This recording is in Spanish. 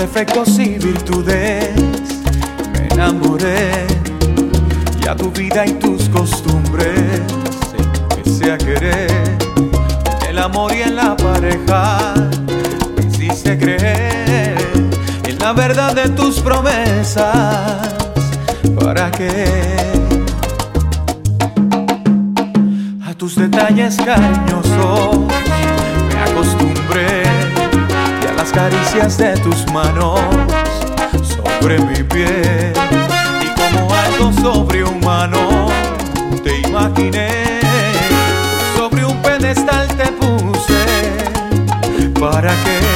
defectos y virtudes me enamoré y a tu vida y tus costumbres empecé a querer. El amor y en la pareja me hiciste creer en la verdad de tus promesas. ¿Para qué? A tus detalles cariñosos caricias de tus manos sobre mi piel. Y como algo sobrehumano te imaginé. Sobre un pedestal te puse para que